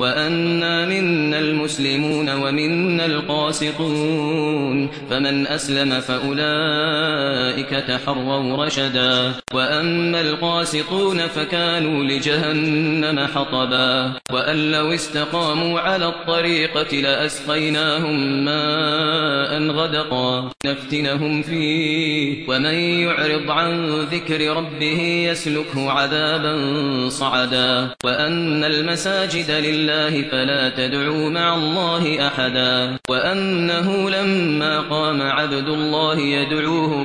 وأنا منا المسلمون ومنا القاسطون فمن أسلم فأولئك تحروا رشدا. وأما القاسطون فكانوا لجهنم حطبا. وأن لو استقاموا على الطريقة لأسقيناهم ماء غدقا. نفتنهم فيه. ومن يعرض عن ذكر ربه يسلكه عذابا صعدا. وأن المساجد لله فلا تدعوا مع الله أحدا. وأنه لما قام عبد الله يدعوه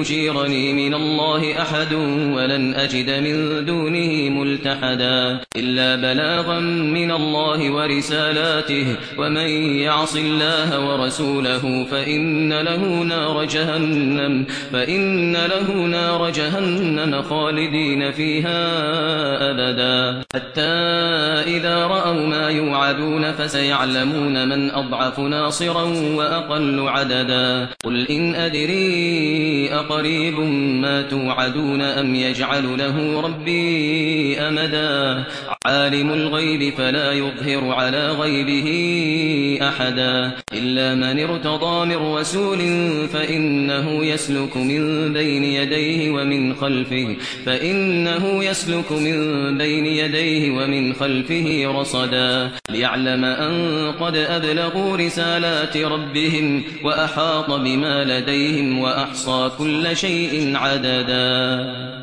يجيرني من الله أحد ولن أجد من دونه ملتحدا إلا بلاغا من الله ورسالاته ومن يعص الله ورسوله فإن له نار جهنم فإن له نار جهنم خالدين فيها أبدا حتى إذا رأوا ما يوعدون فسيعلمون من أضعف ناصرا وأقل عددا قل إن أدري أقريب ما توعدون أم يجعل له ربي أمدا؟ عالم الغيب فلا يظهر على غيبه أحدا. إلا من ارتضى من رسول فإنه يسلك من بين يديه ومن خلفه. فإنه يسلك من بين يديه ومن خلفه رصدا. ليعلم أن قد أبلغوا رسالات ربهم وأحاط بما لديهم وأحصى كل شيء عددا.